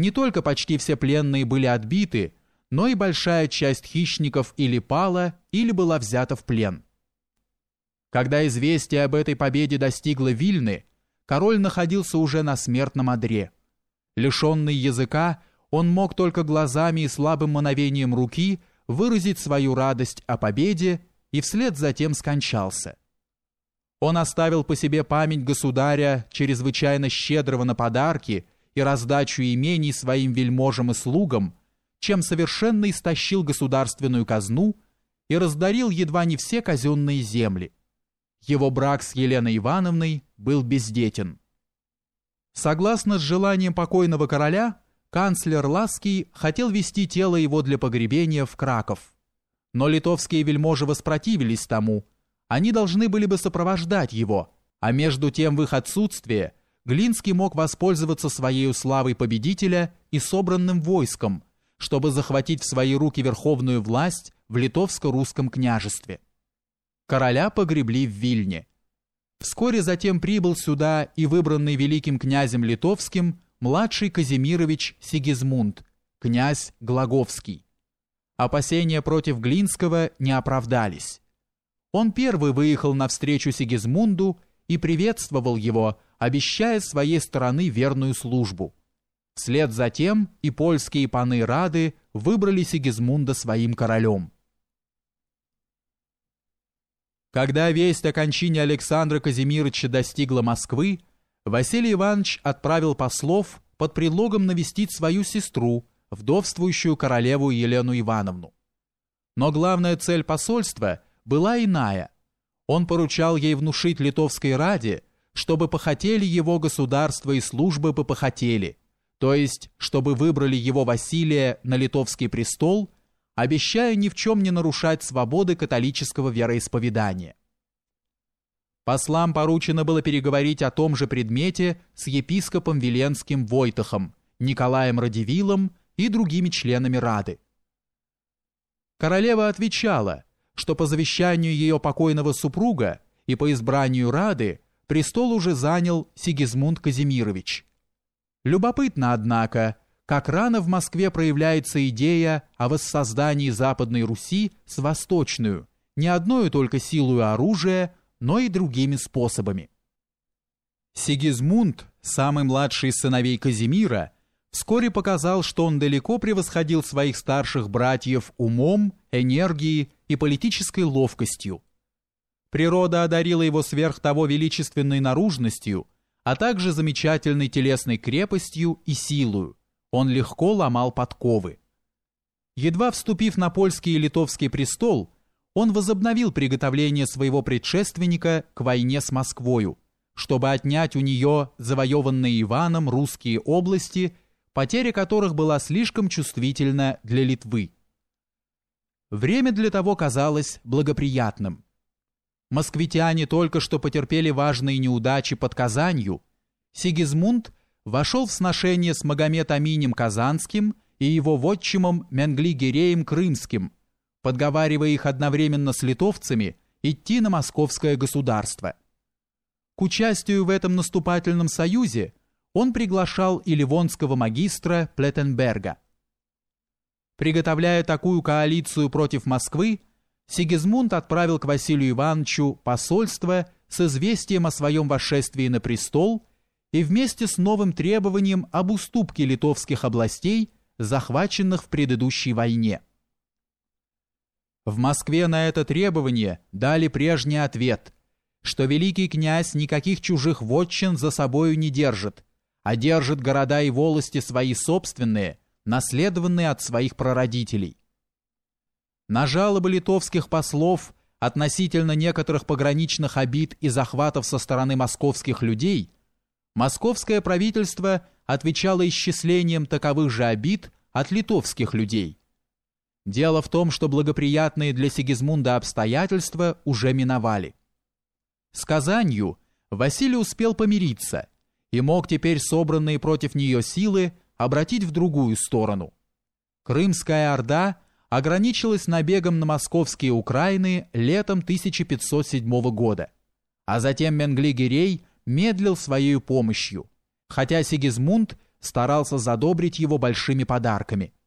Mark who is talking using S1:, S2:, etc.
S1: Не только почти все пленные были отбиты, но и большая часть хищников или пала, или была взята в плен. Когда известие об этой победе достигло Вильны, король находился уже на смертном одре. Лишенный языка, он мог только глазами и слабым мановением руки выразить свою радость о победе и вслед за тем скончался. Он оставил по себе память государя, чрезвычайно щедрого на подарки и раздачу имений своим вельможам и слугам, чем совершенно истощил государственную казну и раздарил едва не все казенные земли. Его брак с Еленой Ивановной был бездетен. Согласно с желанием покойного короля, канцлер Лаский хотел вести тело его для погребения в Краков. Но литовские вельможи воспротивились тому, они должны были бы сопровождать его, а между тем в их отсутствие Глинский мог воспользоваться своей славой победителя и собранным войском, чтобы захватить в свои руки верховную власть в литовско-русском княжестве. Короля погребли в Вильне. Вскоре затем прибыл сюда и выбранный великим князем литовским младший Казимирович Сигизмунд, князь Глаговский. Опасения против Глинского не оправдались. Он первый выехал навстречу Сигизмунду и приветствовал его, обещая своей стороны верную службу. Вслед за тем и польские паны Рады выбрали Сигизмунда своим королем. Когда весть о кончине Александра Казимировича достигла Москвы, Василий Иванович отправил послов под предлогом навестить свою сестру, вдовствующую королеву Елену Ивановну. Но главная цель посольства – была иная. Он поручал ей внушить Литовской Раде, чтобы похотели его государство и службы бы похотели, то есть, чтобы выбрали его Василия на литовский престол, обещая ни в чем не нарушать свободы католического вероисповедания. Послам поручено было переговорить о том же предмете с епископом Веленским Войтахом, Николаем Радивилом и другими членами Рады. Королева отвечала – что по завещанию ее покойного супруга и по избранию Рады престол уже занял Сигизмунд Казимирович. Любопытно, однако, как рано в Москве проявляется идея о воссоздании Западной Руси с восточную, не одной только силой оружия, но и другими способами. Сигизмунд, самый младший из сыновей Казимира, вскоре показал, что он далеко превосходил своих старших братьев умом, энергией и политической ловкостью. Природа одарила его сверх того величественной наружностью, а также замечательной телесной крепостью и силою. Он легко ломал подковы. Едва вступив на польский и литовский престол, он возобновил приготовление своего предшественника к войне с Москвою, чтобы отнять у нее завоеванные Иваном русские области, потеря которых была слишком чувствительна для Литвы. Время для того казалось благоприятным. Москвитяне только что потерпели важные неудачи под Казанью. Сигизмунд вошел в сношение с Магомед Аминем Казанским и его вотчимом Менгли-Гиреем Крымским, подговаривая их одновременно с литовцами идти на московское государство. К участию в этом наступательном союзе он приглашал и ливонского магистра Плеттенберга – Приготовляя такую коалицию против Москвы, Сигизмунд отправил к Василию Ивановичу посольство с известием о своем восшествии на престол и вместе с новым требованием об уступке литовских областей, захваченных в предыдущей войне. В Москве на это требование дали прежний ответ, что великий князь никаких чужих вотчин за собою не держит, а держит города и волости свои собственные – наследованные от своих прародителей. На жалобы литовских послов относительно некоторых пограничных обид и захватов со стороны московских людей, московское правительство отвечало исчислением таковых же обид от литовских людей. Дело в том, что благоприятные для Сигизмунда обстоятельства уже миновали. С Казанью Василий успел помириться и мог теперь собранные против нее силы обратить в другую сторону. Крымская Орда ограничилась набегом на московские Украины летом 1507 года, а затем Менгли-Гирей медлил своей помощью, хотя Сигизмунд старался задобрить его большими подарками –